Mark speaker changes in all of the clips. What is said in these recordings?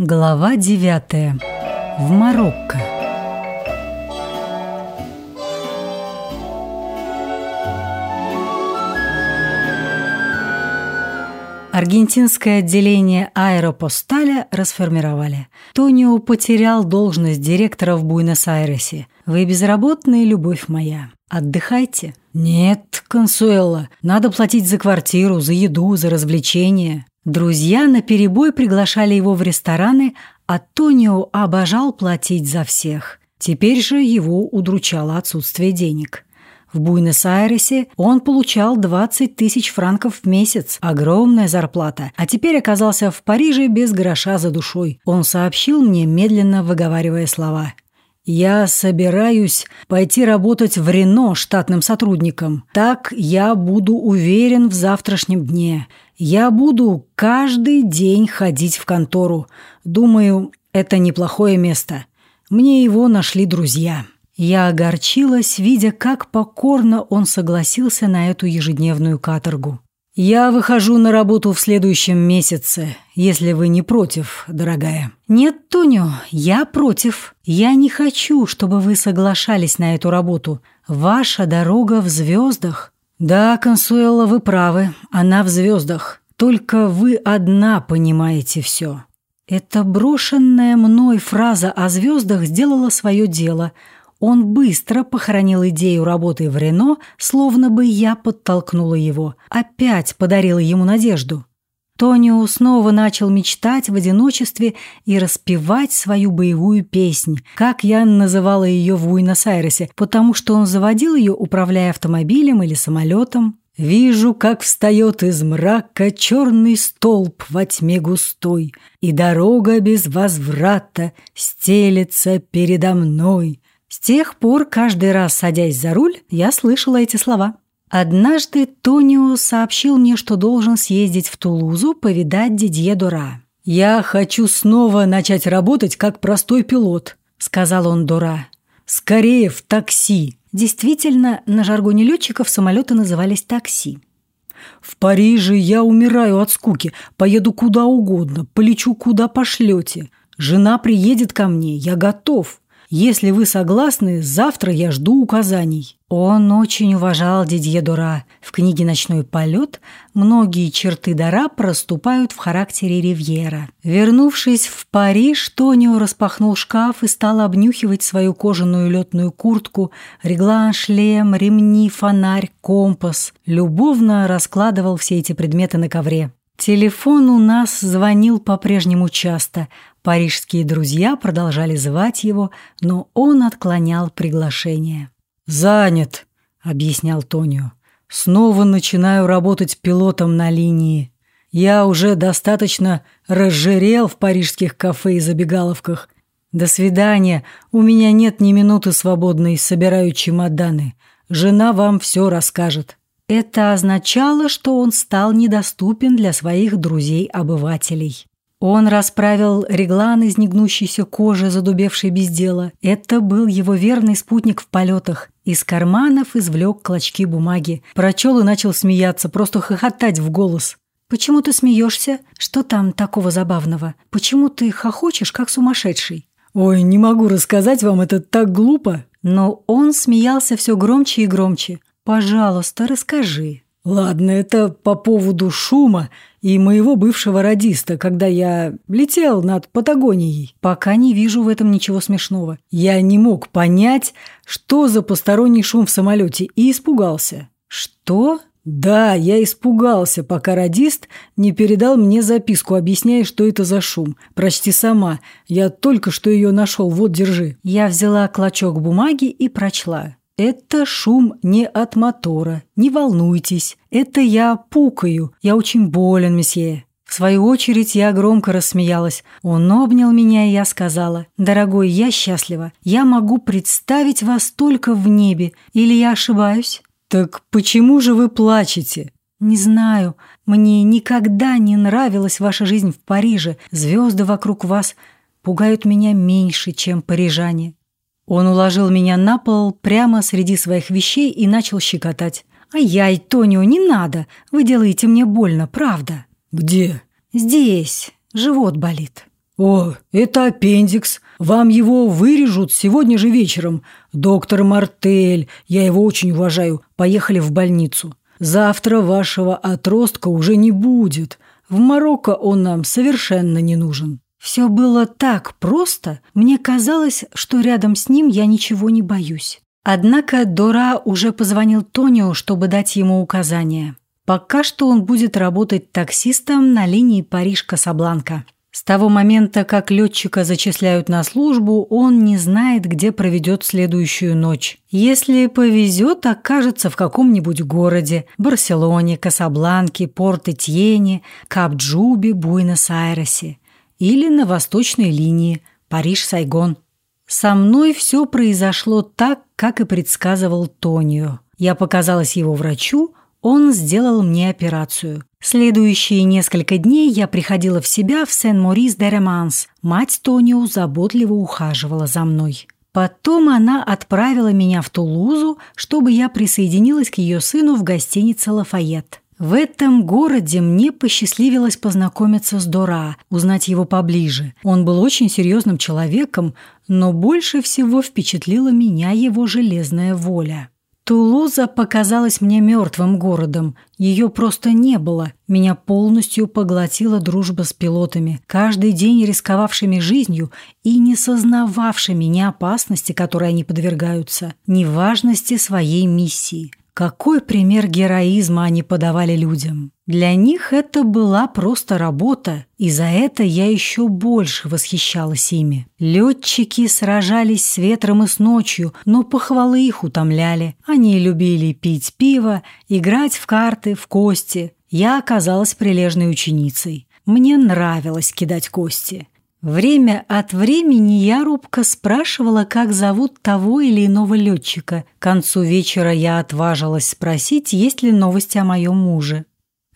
Speaker 1: Глава 9. В Марокко. Аргентинское отделение аэропосталя расформировали. Тонио потерял должность директора в Буэнос-Айресе. Вы безработная, любовь моя. Отдыхайте. Нет, Консуэла, надо платить за квартиру, за еду, за развлечения. Друзья наперебой приглашали его в рестораны, а Тонио обожал платить за всех. Теперь же его удручало отсутствие денег. В Буэнос-Айресе он получал 20 тысяч франков в месяц, огромная зарплата, а теперь оказался в Париже без гроша за душой. Он сообщил мне, медленно выговаривая слова. «Я собираюсь пойти работать в Рено штатным сотрудником. Так я буду уверен в завтрашнем дне. Я буду каждый день ходить в контору. Думаю, это неплохое место. Мне его нашли друзья». Я огорчилась, видя, как покорно он согласился на эту ежедневную каторгу. «Я выхожу на работу в следующем месяце, если вы не против, дорогая». «Нет, Тоню, я против. Я не хочу, чтобы вы соглашались на эту работу. Ваша дорога в звездах». «Да, Консуэла, вы правы, она в звездах. Только вы одна понимаете все». Эта брошенная мной фраза о звездах сделала свое дело – он быстро похоронил идею работы в Рено, словно бы я подтолкнула его. Опять подарила ему надежду. Тонио снова начал мечтать в одиночестве и распевать свою боевую песнь, как я называла ее в Буэнос-Айресе, потому что он заводил ее, управляя автомобилем или самолетом. Вижу, как встает из мрака черный столб во тьме густой, И дорога без возврата стелется передо мной. С тех пор, каждый раз садясь за руль, я слышала эти слова. Однажды Тонио сообщил мне, что должен съездить в Тулузу повидать Дидье Дора. «Я хочу снова начать работать как простой пилот», — сказал он Дора. «Скорее в такси». Действительно, на жаргоне летчиков самолеты назывались такси. «В Париже я умираю от скуки, поеду куда угодно, полечу куда пошлете. Жена приедет ко мне, я готов». Если вы согласны, завтра я жду указаний». Он очень уважал Дидье Дора. В книге «Ночной полет» многие черты Дора проступают в характере Ривьера. Вернувшись в Париж, Тонио распахнул шкаф и стал обнюхивать свою кожаную летную куртку, реглан, шлем, ремни, фонарь, компас. Любовно раскладывал все эти предметы на ковре. Телефон у нас звонил по-прежнему часто. Парижские друзья продолжали звать его, но он отклонял приглашение. «Занят», — объяснял Тонио. «Снова начинаю работать пилотом на линии. Я уже достаточно разжирел в парижских кафе и забегаловках. До свидания. У меня нет ни минуты свободной, собираю чемоданы. Жена вам все расскажет». Это означало, что он стал недоступен для своих друзей-обывателей. Он расправил реглан из негнущейся кожи, задубевшей без дела. Это был его верный спутник в полетах. Из карманов извлек клочки бумаги. Прочел и начал смеяться, просто хохотать в голос. «Почему ты смеешься? Что там такого забавного? Почему ты хохочешь, как сумасшедший?» «Ой, не могу рассказать вам, это так глупо!» Но он смеялся все громче и громче. «Пожалуйста, расскажи». «Ладно, это по поводу шума и моего бывшего радиста, когда я летел над Патагонией. Пока не вижу в этом ничего смешного. Я не мог понять, что за посторонний шум в самолете, и испугался». «Что?» «Да, я испугался, пока радист не передал мне записку, объясняя, что это за шум. Прочти сама. Я только что ее нашел. Вот, держи». Я взяла клочок бумаги и прочла. Это шум не от мотора, не волнуйтесь. Это я пукаю, я очень болен, месье. В свою очередь я громко рассмеялась. Он обнял меня, и я сказала, «Дорогой, я счастлива. Я могу представить вас только в небе. Или я ошибаюсь?» «Так почему же вы плачете?» «Не знаю. Мне никогда не нравилась ваша жизнь в Париже. Звезды вокруг вас пугают меня меньше, чем парижане. Он уложил меня на пол прямо среди своих вещей и начал щекотать. «Ай-яй, Тонио, не надо! Вы делаете мне больно, правда?» «Где?» «Здесь. Живот болит».
Speaker 2: «О, это аппендикс. Вам его вырежут сегодня же вечером. Доктор Мартель, я его очень уважаю, поехали в больницу. Завтра вашего отростка уже не будет. В Марокко он нам совершенно не нужен».
Speaker 1: Все было так просто, мне казалось, что рядом с ним я ничего не боюсь. Однако Дора уже позвонил Тонио, чтобы дать ему указания. Пока что он будет работать таксистом на линии Париж-Касабланка. С того момента, как летчика зачисляют на службу, он не знает, где проведет следующую ночь. Если повезет, окажется в каком-нибудь городе – Барселоне, Касабланке, Порт-Этьене, Кап-Джуби, Буэнос-Айресе – или на восточной линии Париж-Сайгон. Со мной все произошло так, как и предсказывал Тонио. Я показалась его врачу, он сделал мне операцию. Следующие несколько дней я приходила в себя в Сен-Морис-де-Реманс. Мать Тонио заботливо ухаживала за мной. Потом она отправила меня в Тулузу, чтобы я присоединилась к ее сыну в гостинице «Лафайет». В этом городе мне посчастливилось познакомиться с Дора, узнать его поближе. Он был очень серьезным человеком, но больше всего впечатлила меня его железная воля. Тулуза показалась мне мертвым городом. Ее просто не было. Меня полностью поглотила дружба с пилотами, каждый день рисковавшими жизнью и не сознававшими ни опасности, которой они подвергаются, ни важности своей миссии. Какой пример героизма они подавали людям? Для них это была просто работа, и за это я еще больше восхищалась ими. Летчики сражались с ветром и с ночью, но похвалы их утомляли. Они любили пить пиво, играть в карты, в кости. Я оказалась прилежной ученицей. Мне нравилось кидать кости. Время от времени я робко спрашивала, как зовут того или иного летчика. К концу вечера я отважилась спросить, есть ли новости о моем муже.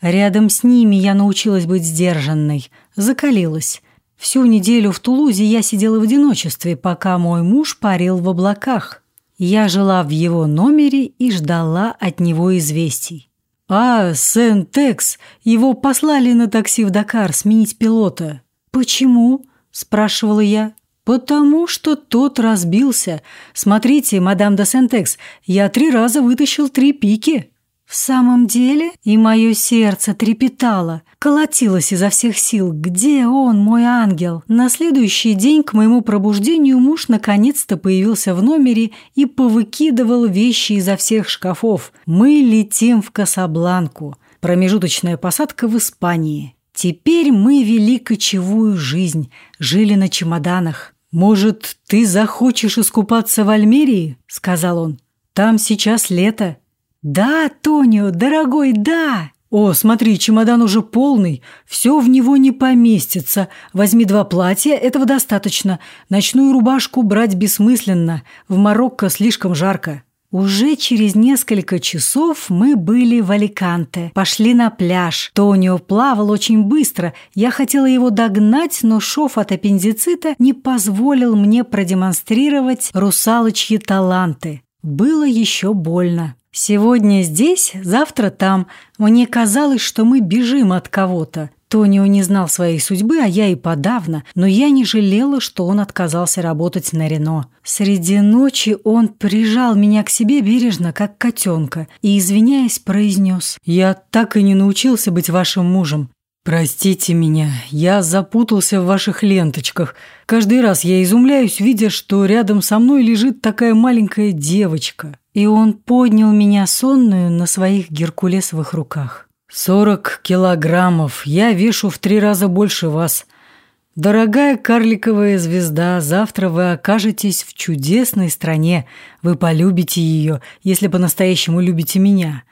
Speaker 1: Рядом с ними я научилась быть сдержанной, закалилась. Всю неделю в Тулузе я сидела в одиночестве, пока мой муж парил в облаках. Я жила в его номере и ждала от него известий. «А, Сен-Текс, его послали на такси в Дакар сменить пилота». «Почему?» – спрашивала я. «Потому что тот разбился. Смотрите, мадам де Сентекс, я три раза вытащил три пики». В самом деле и мое сердце трепетало, колотилось изо всех сил. Где он, мой ангел? На следующий день к моему пробуждению муж наконец-то появился в номере и повыкидывал вещи изо всех шкафов. Мы летим в Касабланку. Промежуточная посадка в Испании. Теперь мы вели кочевую жизнь, жили на чемоданах. «Может, ты захочешь искупаться в Альмерии?» – сказал он. «Там сейчас лето». «Да, Тонио, дорогой, да!» «О, смотри, чемодан уже полный, все в него не поместится. Возьми два платья, этого достаточно. Ночную рубашку брать бессмысленно, в Марокко слишком жарко». Уже через несколько часов мы были в Аликанте, пошли на пляж. Тонио плавал очень быстро. Я хотела его догнать, но шов от аппендицита не позволил мне продемонстрировать русалочьи таланты. Было еще больно. Сегодня здесь, завтра там. Мне казалось, что мы бежим от кого-то. Тонио не знал своей судьбы, а я и подавно, но я не жалела, что он отказался работать на Рено. Среди ночи он прижал меня к себе бережно, как котенка, и, извиняясь, произнес «Я так и не научился быть вашим мужем. «Простите меня, я запутался в ваших ленточках. Каждый раз я изумляюсь, видя, что рядом со мной лежит такая маленькая девочка». И он поднял меня сонную на своих геркулесовых руках. «Сорок килограммов. Я вешу в три раза больше вас. Дорогая карликовая звезда, завтра вы окажетесь в чудесной стране. Вы полюбите ее, если по-настоящему любите меня.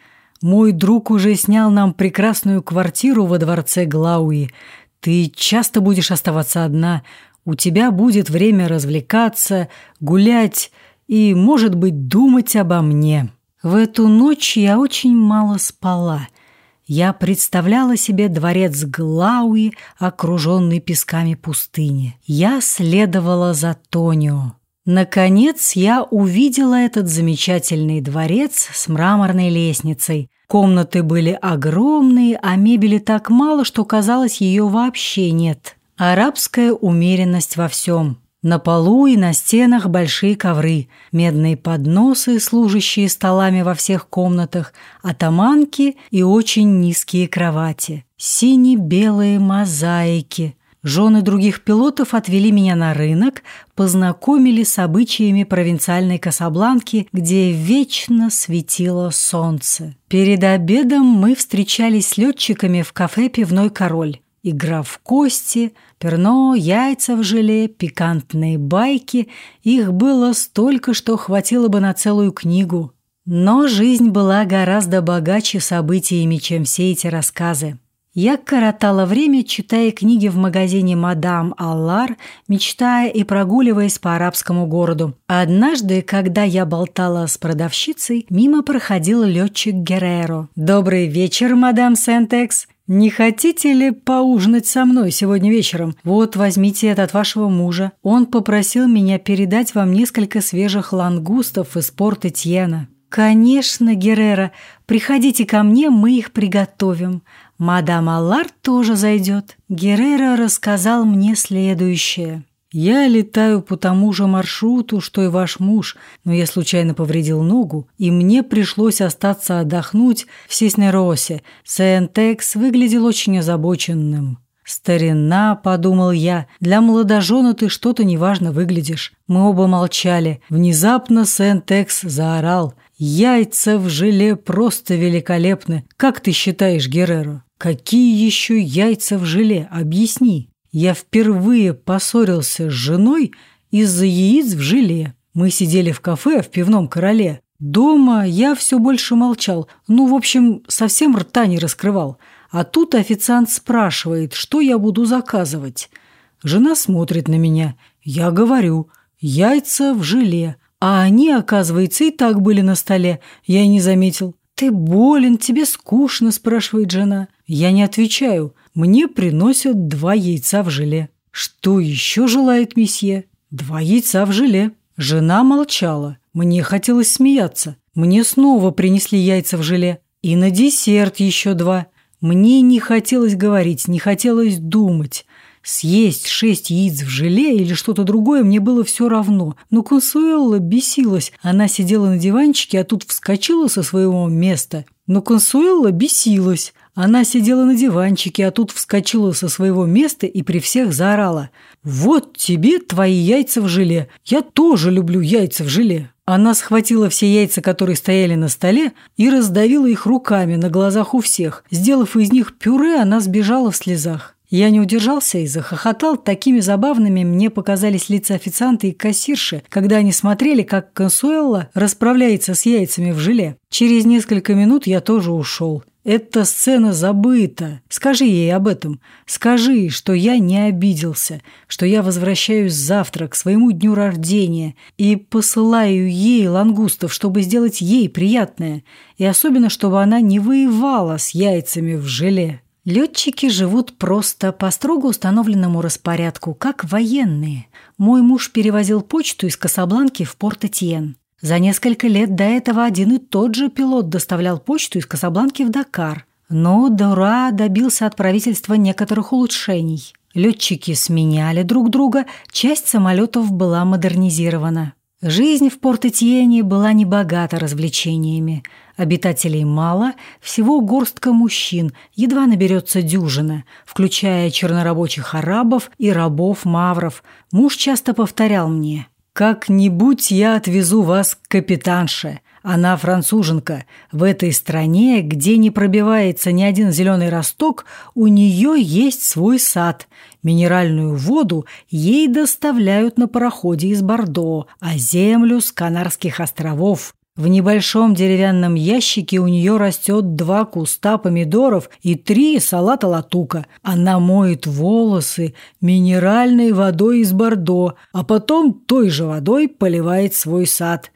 Speaker 1: Мой друг уже снял нам прекрасную квартиру во дворце Глауи. Ты часто будешь оставаться одна. У тебя будет время развлекаться, гулять и, может быть, думать обо мне». В эту ночь я очень мало спала – я представляла себе дворец Глауи, окруженный песками пустыни. Я следовала за Тонио. Наконец я увидела этот замечательный дворец с мраморной лестницей. Комнаты были огромные, а мебели так мало, что казалось, ее вообще нет. Арабская умеренность во всем. На полу и на стенах большие ковры, медные подносы, служащие столами во всех комнатах, атаманки и очень низкие кровати, сине-белые мозаики. Жены других пилотов отвели меня на рынок, познакомили с обычаями провинциальной Касабланки, где вечно светило солнце. Перед обедом мы встречались с летчиками в кафе «Пивной король». Игра в кости, перно, яйца в желе, пикантные байки. Их было столько, что хватило бы на целую книгу. Но жизнь была гораздо богаче событиями, чем все эти рассказы. Я коротала время, читая книги в магазине «Мадам Аллар», мечтая и прогуливаясь по арабскому городу. Однажды, когда я болтала с продавщицей, мимо проходил летчик Герреро. «Добрый вечер, мадам Сентекс!» «Не хотите ли поужинать со мной сегодня вечером? Вот, возьмите это от вашего мужа. Он попросил меня передать вам несколько свежих лангустов из порта Тьена». «Конечно, Геррера. Приходите ко мне, мы их приготовим. Мадам Аллар тоже зайдет». Геррера рассказал мне следующее. Я летаю по тому же маршруту, что и ваш муж, но я случайно повредил ногу, и мне пришлось остаться отдохнуть в Сиснеросе. Сентекс выглядел очень озабоченным. «Старина», — подумал я, — «для молодожена ты что-то неважно выглядишь». Мы оба молчали. Внезапно Сентекс заорал. «Яйца в желе просто великолепны. Как ты считаешь, Герреро?» «Какие еще яйца в желе? Объясни». Я впервые поссорился с женой из-за яиц в желе. Мы сидели в кафе в пивном короле. Дома я все больше молчал. Ну, в общем, совсем рта не раскрывал. А тут официант спрашивает, что я буду заказывать. Жена смотрит на меня. Я говорю, яйца в желе. А они, оказывается, и так были на столе. Я и не заметил. «Ты болен, тебе скучно?» – спрашивает жена. Я не отвечаю. Мне приносят два яйца в желе. Что еще желает месье? Два яйца в желе. Жена молчала. Мне хотелось смеяться. Мне снова принесли яйца в желе. И на десерт еще два. Мне не хотелось говорить, не хотелось думать. Съесть шесть яиц в желе или что-то другое мне было все равно. Но Консуэлла бесилась. Она сидела на диванчике, а тут вскочила со своего места. Но Консуэлла бесилась. Она сидела на диванчике, а тут вскочила со своего места и при всех заорала. «Вот тебе твои яйца в желе! Я тоже люблю яйца в желе!» Она схватила все яйца, которые стояли на столе, и раздавила их руками на глазах у всех. Сделав из них пюре, она сбежала в слезах. Я не удержался и захохотал. Такими забавными мне показались лица официанта и кассирши, когда они смотрели, как Консуэлла расправляется с яйцами в желе. Через несколько минут я тоже ушел. Эта сцена забыта. Скажи ей об этом. Скажи, что я не обиделся, что я возвращаюсь завтра к своему дню рождения и посылаю ей лангустов, чтобы сделать ей приятное, и особенно, чтобы она не воевала с яйцами в желе. Летчики живут просто по строго установленному распорядку, как военные. Мой муж перевозил почту из Касабланки в Порт-Этьен. За несколько лет до этого один и тот же пилот доставлял почту из Касабланки в Дакар. Но Дора добился от правительства некоторых улучшений. Летчики сменяли друг друга, часть самолетов была модернизирована. Жизнь в Порт-Этьене была небогата развлечениями. Обитателей мало, всего горстка мужчин, едва наберется дюжина, включая чернорабочих арабов и рабов-мавров. Муж часто повторял мне «Как-нибудь я отвезу вас к капитанше. Она француженка. В этой стране, где не пробивается ни один зеленый росток, у нее есть свой сад. Минеральную воду ей доставляют на пароходе из Бордо, а землю с Канарских островов. В небольшом деревянном ящике у нее растет два куста помидоров и три салата латука. Она моет волосы минеральной водой из Бордо, а потом той же водой поливает свой сад.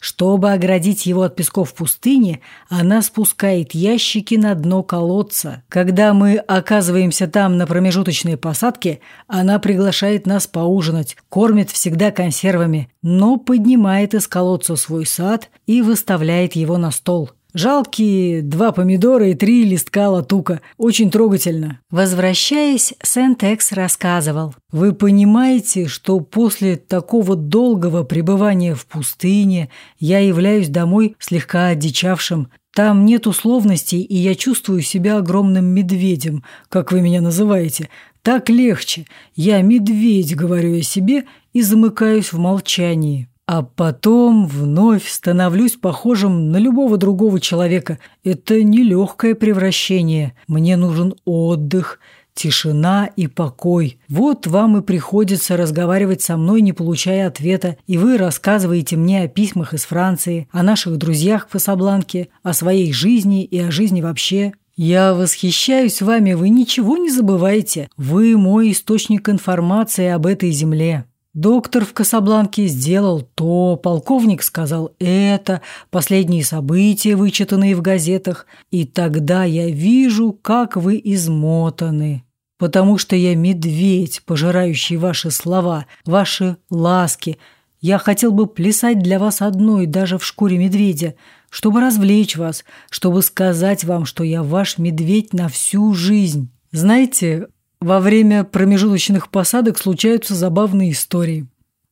Speaker 1: Чтобы оградить его от песков пустыни, она спускает ящики на дно колодца. Когда мы оказываемся там на промежуточной посадке, она приглашает нас поужинать, кормит всегда консервами, но поднимает из колодца свой сад и выставляет его на стол. Жалкие два помидора и три листка латука. Очень трогательно.
Speaker 3: Возвращаясь, Сент-Экс рассказывал.
Speaker 1: Вы понимаете, что после такого долгого пребывания в пустыне я являюсь домой слегка одичавшим. Там нет условностей, и я чувствую себя огромным медведем, как вы меня называете. Так легче. Я медведь, говорю я себе, и замыкаюсь в молчании. А потом вновь становлюсь похожим на любого другого человека. Это нелегкое превращение. Мне нужен отдых, тишина и покой. Вот вам и приходится разговаривать со мной, не получая ответа, и вы рассказываете мне о письмах из Франции, о наших друзьях в Касабланке, о своей жизни и о жизни вообще. Я восхищаюсь вами, вы ничего не забываете. Вы мой источник информации об этой земле. Доктор в Касабланке сделал то, полковник сказал это, последние события, вычитанные в газетах, и тогда я вижу, как вы измотаны. Потому что я медведь, пожирающий ваши слова, ваши ласки. Я хотел бы плясать для вас одной, даже в шкуре медведя, чтобы развлечь вас, чтобы сказать вам, что я ваш медведь на всю жизнь. Знаете, во время промежуточных посадок случаются забавные истории.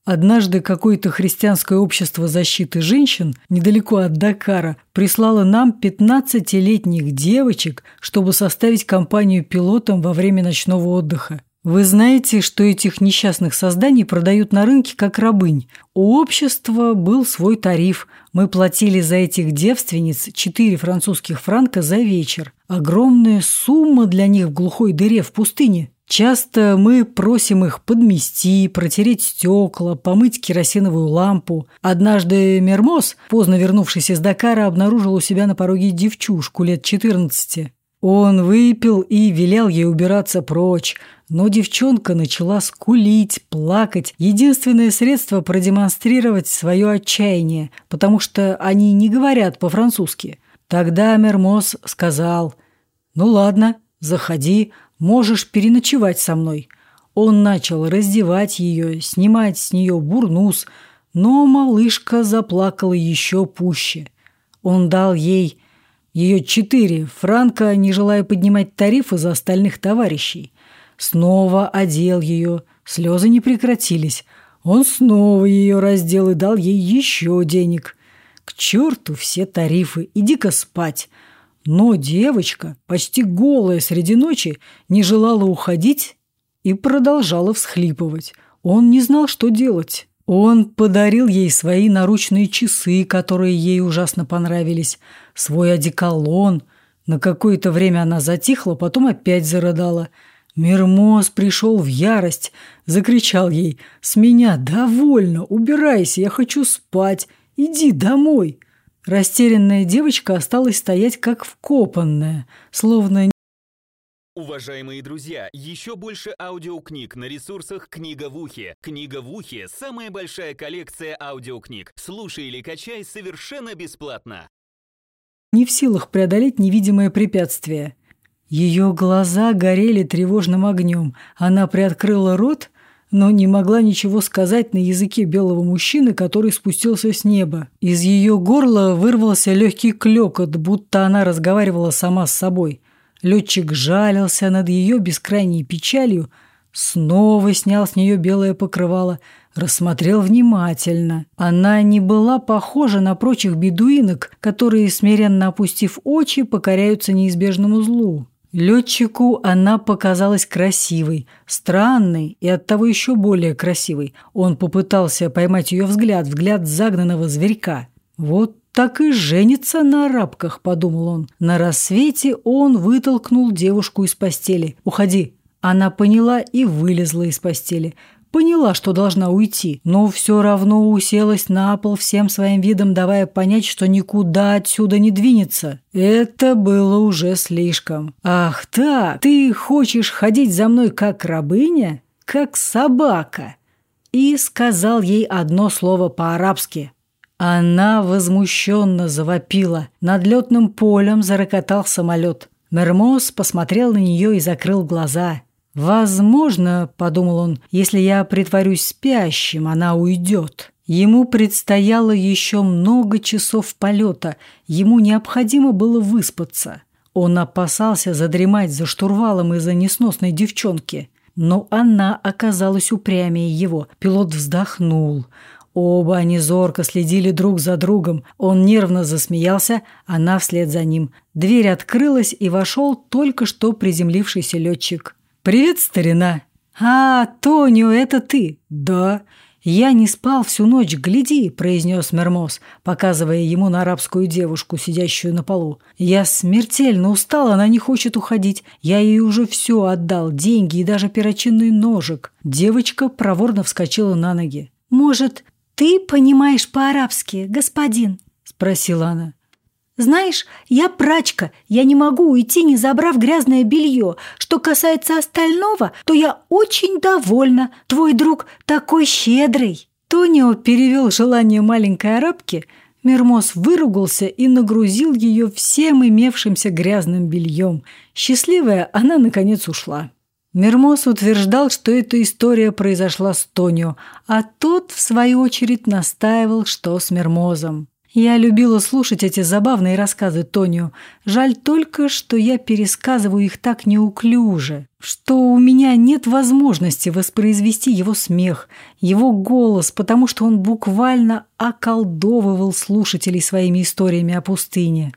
Speaker 1: Однажды какое-то христианское общество защиты женщин недалеко от Дакара прислало нам 15-летних девочек, чтобы составить компанию пилотам во время ночного отдыха. Вы знаете, что этих несчастных созданий продают на рынке как рабынь. У общества был свой тариф. Мы платили за этих девственниц 4 французских франка за вечер. Огромная сумма для них в глухой дыре в пустыне. Часто мы просим их подмести, протереть стекла, помыть керосиновую лампу. Однажды Мермоз, поздно вернувшись из Дакара, обнаружил у себя на пороге девчушку лет 14. Он выпил и велел ей убираться прочь, но девчонка начала скулить, плакать. Единственное средство продемонстрировать свое отчаяние, потому что они не говорят по-французски. Тогда Мермоз сказал, «Ну ладно, заходи, можешь переночевать со мной». Он начал раздевать ее, снимать с нее бурнус, но малышка заплакала еще пуще. Он дал ей ее четыре франка, не желая поднимать тарифы за остальных товарищей. Снова одел ее, слезы не прекратились. Он снова ее раздел и дал ей еще денег. К черту все тарифы, иди-ка спать. Но девочка, почти голая среди ночи, не желала уходить и продолжала всхлипывать. Он не знал, что делать. Он подарил ей свои наручные часы, которые ей ужасно понравились, свой одеколон. На какое-то время она затихла, потом опять зарыдала. Мирмоз пришел в ярость, закричал ей «С меня довольно, убирайся, я хочу спать, иди домой». Растерянная девочка осталась стоять как вкопанная, словно
Speaker 4: Уважаемые друзья, еще больше аудиокниг на ресурсах «Книга в ухе». «Книга в ухе» — самая большая коллекция аудиокниг. Слушай или качай совершенно бесплатно.
Speaker 1: Не в силах преодолеть невидимое препятствие. Ее глаза горели тревожным огнем. Она приоткрыла рот, но не могла ничего сказать на языке белого мужчины, который спустился с неба. Из ее горла вырвался легкий клекот, будто она разговаривала сама с собой – Летчик жалился над ее бескрайней печалью, снова снял с нее белое покрывало, рассмотрел внимательно. Она не была похожа на прочих бедуинок, которые, смиренно опустив очи, покоряются неизбежному злу. Летчику она показалась красивой, странной и оттого еще более красивой. Он попытался поймать ее взгляд, взгляд загнанного зверька. Вот так и женится на арабках», – подумал он. На рассвете он вытолкнул девушку из постели. «Уходи». Она поняла и вылезла из постели. Поняла, что должна уйти, но все равно уселась на пол всем своим видом, давая понять, что никуда отсюда не двинется. Это было уже слишком. «Ах так, ты хочешь ходить за мной как рабыня? Как собака?» И сказал ей одно слово по-арабски – она возмущенно завопила. Над летным полем зарокотал самолет. Мермоз посмотрел на нее и закрыл глаза. «Возможно, — подумал он, — если я притворюсь спящим, она уйдет. Ему предстояло еще много часов полета, ему необходимо было выспаться. Он опасался задремать за штурвалом из-за несносной девчонки. Но она оказалась упрямее его. Пилот вздохнул. Оба они зорко следили друг за другом. Он нервно засмеялся, она вслед за ним. Дверь открылась, и вошел только что приземлившийся летчик. «Привет, старина!» «А, Тонио, это ты?» «Да». «Я не спал всю ночь, гляди», – произнес Мермоз, показывая ему на арабскую девушку, сидящую на полу. «Я смертельно устал, она не хочет уходить. Я ей уже все отдал, деньги и даже перочинный ножик». Девочка проворно вскочила на ноги.
Speaker 5: «Может, ты понимаешь по-арабски, господин?» – спросила она. Знаешь, я прачка, я не могу уйти, не забрав грязное белье. Что касается остального, то я очень довольна. Твой друг такой щедрый».
Speaker 1: Тонио перевел желание маленькой арабки. Мермоз выругался и нагрузил ее всем имевшимся грязным бельем. Счастливая, она, наконец, ушла. Мермоз утверждал, что эта история произошла с Тонио, а тот, в свою очередь, настаивал, что с Мермозом. Я любила слушать эти забавные рассказы Тонио. Жаль только, что я пересказываю их так неуклюже, что у меня нет возможности воспроизвести его смех, его голос, потому что он буквально околдовывал слушателей своими историями о пустыне.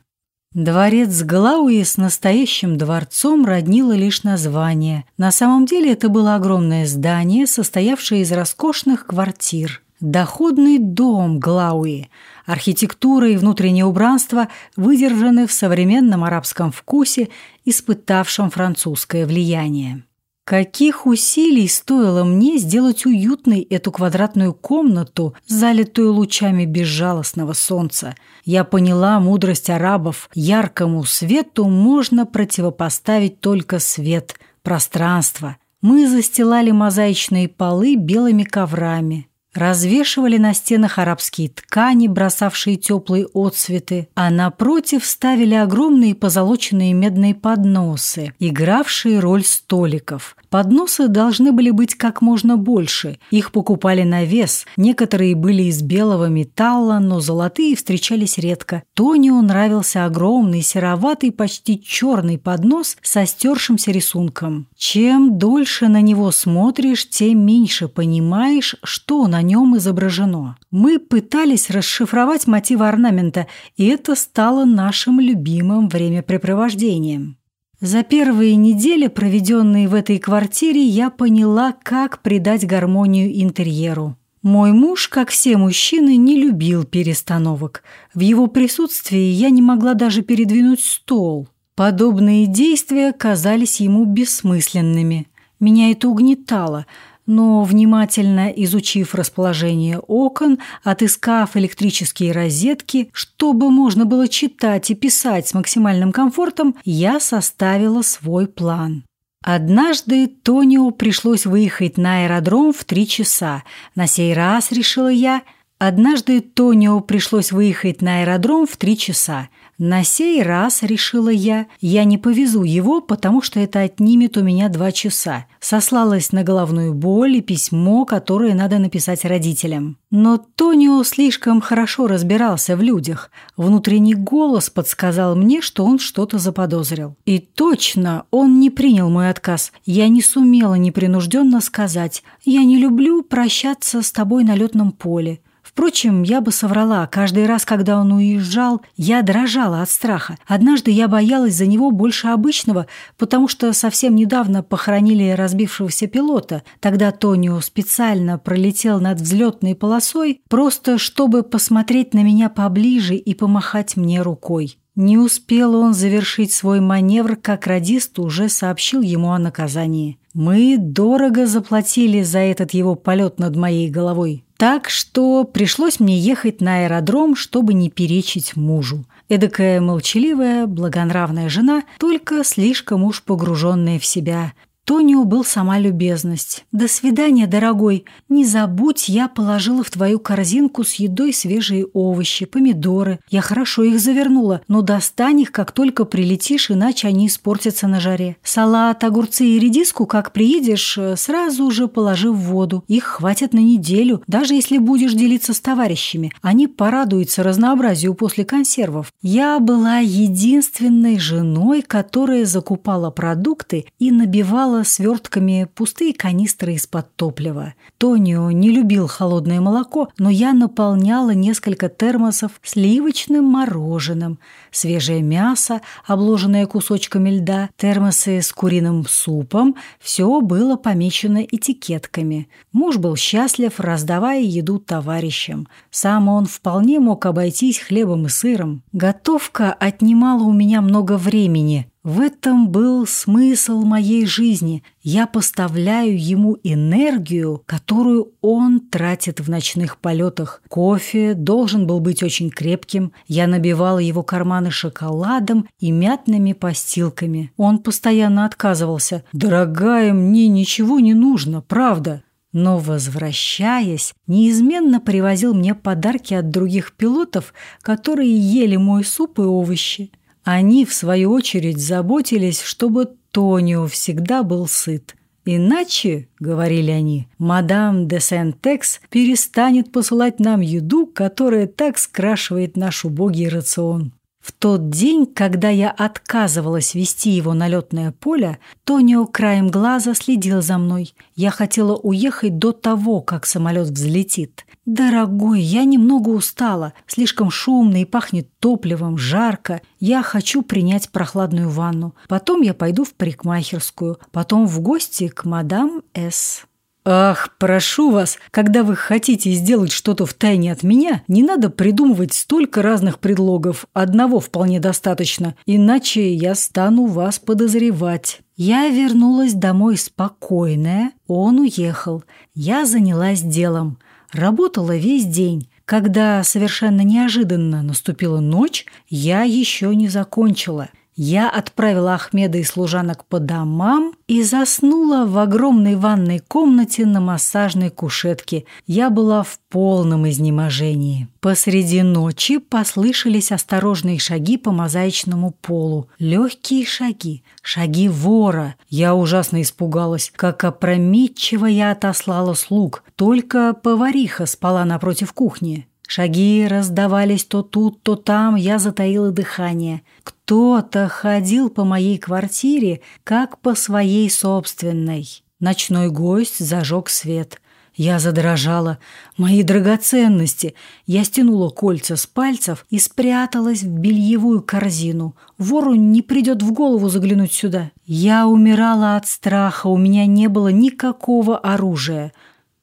Speaker 1: Дворец Глауи с настоящим дворцом роднило лишь название. На самом деле это было огромное здание, состоявшее из роскошных квартир. Доходный дом Глауи – Архитектура и внутреннее убранство выдержаны в современном арабском вкусе, испытавшем французское влияние. Каких усилий стоило мне сделать уютной эту квадратную комнату, залитую лучами безжалостного солнца. Я поняла мудрость арабов. Яркому свету можно противопоставить только свет, пространство. Мы застилали мозаичные полы белыми коврами, развешивали на стенах арабские ткани, бросавшие теплые отцветы, а напротив ставили огромные позолоченные медные подносы, игравшие роль столиков. Подносы должны были быть как можно больше. Их покупали на вес. Некоторые были из белого металла, но золотые встречались редко. Тонио нравился огромный, сероватый, почти черный поднос со стершимся рисунком. Чем дольше на него смотришь, тем меньше понимаешь, что на нем изображено. Мы пытались расшифровать мотивы орнамента, и это стало нашим любимым времяпрепровождением. За первые недели, проведенные в этой квартире, я поняла, как придать гармонию интерьеру. Мой муж, как все мужчины, не любил перестановок. В его присутствии я не могла даже передвинуть стол. Подобные действия казались ему бессмысленными. Меня это угнетало – но, внимательно изучив расположение окон, отыскав электрические розетки, чтобы можно было читать и писать с максимальным комфортом, я составила свой план. Однажды Тонио пришлось выехать на аэродром в три часа. На сей раз, решила я, однажды Тонио пришлось выехать на аэродром в три часа. На сей раз, решила я, я не повезу его, потому что это отнимет у меня два часа. Сослалась на головную боль и письмо, которое надо написать родителям. Но Тонио слишком хорошо разбирался в людях. Внутренний голос подсказал мне, что он что-то заподозрил. И точно, он не принял мой отказ. Я не сумела непринужденно сказать «Я не люблю прощаться с тобой на летном поле». Впрочем, я бы соврала. Каждый раз, когда он уезжал, я дрожала от страха. Однажды я боялась за него больше обычного, потому что совсем недавно похоронили разбившегося пилота. Тогда Тонио специально пролетел над взлетной полосой, просто чтобы посмотреть на меня поближе и помахать мне рукой. Не успел он завершить свой маневр, как радист уже сообщил ему о наказании. Мы дорого заплатили за этот его полет над моей головой. Так что пришлось мне ехать на аэродром, чтобы не перечить мужу. Эдакая молчаливая, благонравная жена, только слишком уж погруженная в себя. Тонио был сама любезность. «До свидания, дорогой. Не забудь, я положила в твою корзинку с едой свежие овощи, помидоры. Я хорошо их завернула, но достань их, как только прилетишь, иначе они испортятся на жаре. Салат, огурцы и редиску, как приедешь, сразу же положи в воду. Их хватит на неделю, даже если будешь делиться с товарищами. Они порадуются разнообразию после консервов. Я была единственной женой, которая закупала продукты и набивала набивала свертками пустые канистры из-под топлива. Тонио не любил холодное молоко, но я наполняла несколько термосов сливочным мороженым, свежее мясо, обложенное кусочками льда, термосы с куриным супом – все было помечено этикетками. Муж был счастлив, раздавая еду товарищам. Сам он вполне мог обойтись хлебом и сыром. Готовка отнимала у меня много времени, в этом был смысл моей жизни. Я поставляю ему энергию, которую он тратит в ночных полетах. Кофе должен был быть очень крепким. Я набивала его карманы шоколадом и мятными постилками. Он постоянно отказывался. «Дорогая, мне ничего не нужно, правда». Но, возвращаясь, неизменно привозил мне подарки от других пилотов, которые ели мой суп и овощи. Они, в свою очередь, заботились, чтобы Тонио всегда был сыт. Иначе, — говорили они, — мадам де Сент-Экс перестанет посылать нам еду, которая так скрашивает наш убогий рацион. В тот день, когда я отказывалась вести его на летное поле, Тонио краем глаза следил за мной. Я хотела уехать до того, как самолет взлетит. «Дорогой, я немного устала. Слишком шумно и пахнет топливом, жарко. Я хочу принять прохладную ванну. Потом я пойду в парикмахерскую. Потом в гости к мадам С». «Ах, прошу вас, когда вы хотите сделать что-то в тайне от меня, не надо придумывать столько разных предлогов. Одного вполне достаточно, иначе я стану вас подозревать». Я вернулась домой спокойная, он уехал. Я занялась делом. Работала весь день. Когда совершенно неожиданно наступила ночь, я еще не закончила. Я отправила Ахмеда и служанок по домам и заснула в огромной ванной комнате на массажной кушетке. Я была в полном изнеможении. Посреди ночи послышались осторожные шаги по мозаичному полу. Легкие шаги, шаги вора. Я ужасно испугалась, как опрометчиво я отослала слуг. Только повариха спала напротив кухни. Шаги раздавались то тут, то там, я затаила дыхание. Кто-то ходил по моей квартире, как по своей собственной. Ночной гость зажег свет. Я задрожала. Мои драгоценности. Я стянула кольца с пальцев и спряталась в бельевую корзину. Вору не придет в голову заглянуть сюда. Я умирала от страха, у меня не было никакого оружия.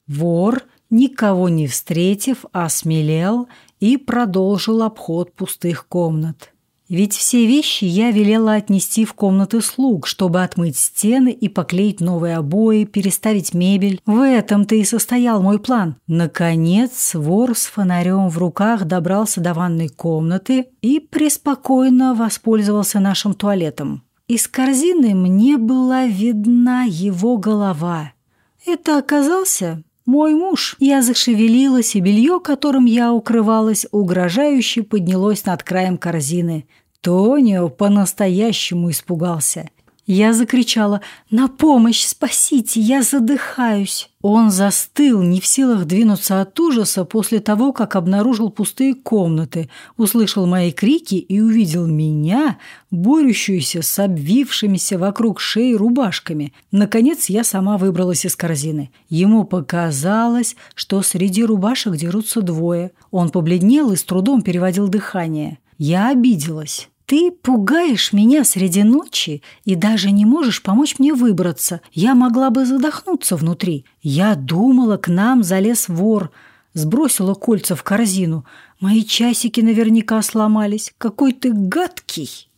Speaker 1: Вор — никого не встретив, осмелел и продолжил обход пустых комнат. Ведь все вещи я велела отнести в комнаты слуг, чтобы отмыть стены и поклеить новые обои, переставить мебель. В этом-то и состоял мой план. Наконец, вор с фонарем в руках добрался до ванной комнаты и преспокойно воспользовался нашим туалетом. Из корзины мне была видна его голова. Это оказался мой муж. Я зашевелилась, и белье, которым я укрывалась, угрожающе поднялось над краем корзины. Тонио по-настоящему испугался. Я закричала «На помощь! Спасите! Я задыхаюсь!» Он застыл, не в силах двинуться от ужаса после того, как обнаружил пустые комнаты, услышал мои крики и увидел меня, борющуюся с обвившимися вокруг шеи рубашками. Наконец я сама выбралась из корзины. Ему показалось, что среди рубашек дерутся двое. Он побледнел и с трудом переводил дыхание. Я обиделась. Ты пугаешь меня среди ночи и даже не можешь помочь мне выбраться. Я могла бы задохнуться внутри. Я думала, к нам залез вор. Сбросила кольца в корзину. Мои часики наверняка сломались. Какой ты гадкий.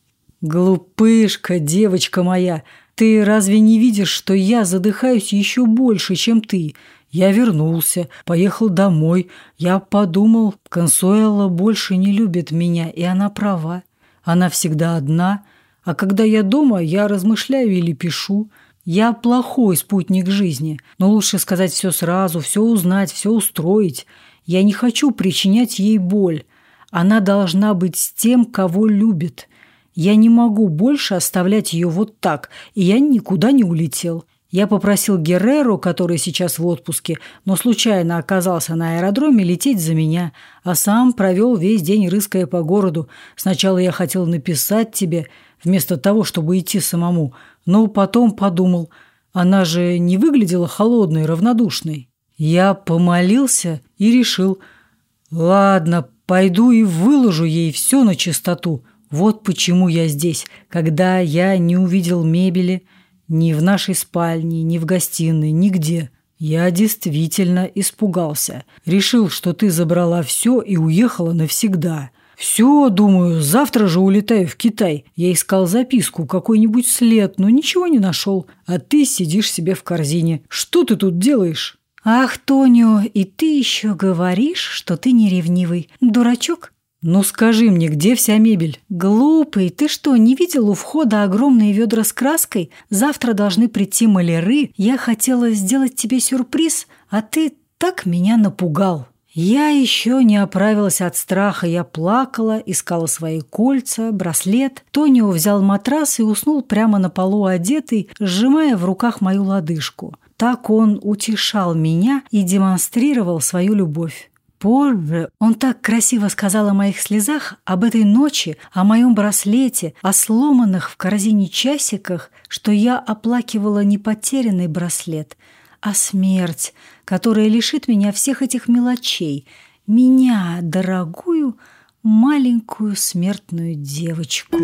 Speaker 1: Глупышка, девочка моя, ты разве не видишь, что я задыхаюсь еще больше, чем ты? Я вернулся, поехал домой. Я подумал, Консуэла больше не любит меня, и она права. Она всегда одна, а когда я дома, я размышляю или пишу. Я плохой спутник жизни, но лучше сказать все сразу, все узнать, все устроить. Я не хочу причинять ей боль. Она должна быть с тем, кого любит. Я не могу больше оставлять ее вот так, и я никуда не улетел. Я попросил Герреру, который сейчас в отпуске, но случайно оказался на аэродроме, лететь за меня, а сам провел весь день рыская по городу. Сначала я хотел написать тебе, вместо того, чтобы идти самому, но потом подумал, она же не выглядела холодной, равнодушной. Я помолился и решил, ладно, пойду и выложу ей все на чистоту. Вот почему я здесь, когда я не увидел мебели – ни в нашей спальне, ни в гостиной, нигде. Я действительно испугался. Решил, что ты забрала все и уехала навсегда. Все, думаю, завтра же улетаю в Китай. Я искал записку, какой-нибудь след, но ничего не нашел. А ты сидишь себе в корзине. Что ты тут делаешь?
Speaker 6: Ах, Тонио, и ты еще говоришь, что ты не ревнивый. Дурачок?
Speaker 1: «Ну скажи мне, где вся мебель?»
Speaker 6: «Глупый, ты что, не видел у входа огромные ведра с краской? Завтра должны прийти маляры. Я хотела сделать тебе сюрприз, а ты так меня напугал». Я еще не оправилась от страха. Я плакала, искала свои кольца, браслет. Тонио взял матрас и уснул прямо на полу одетый, сжимая в руках мою лодыжку. Так он утешал меня и демонстрировал свою любовь. Позже он так красиво сказал о моих слезах, об этой ночи, о моем браслете, о сломанных в корзине часиках, что я оплакивала не потерянный браслет, а смерть, которая лишит меня всех этих мелочей, меня, дорогую, маленькую смертную девочку.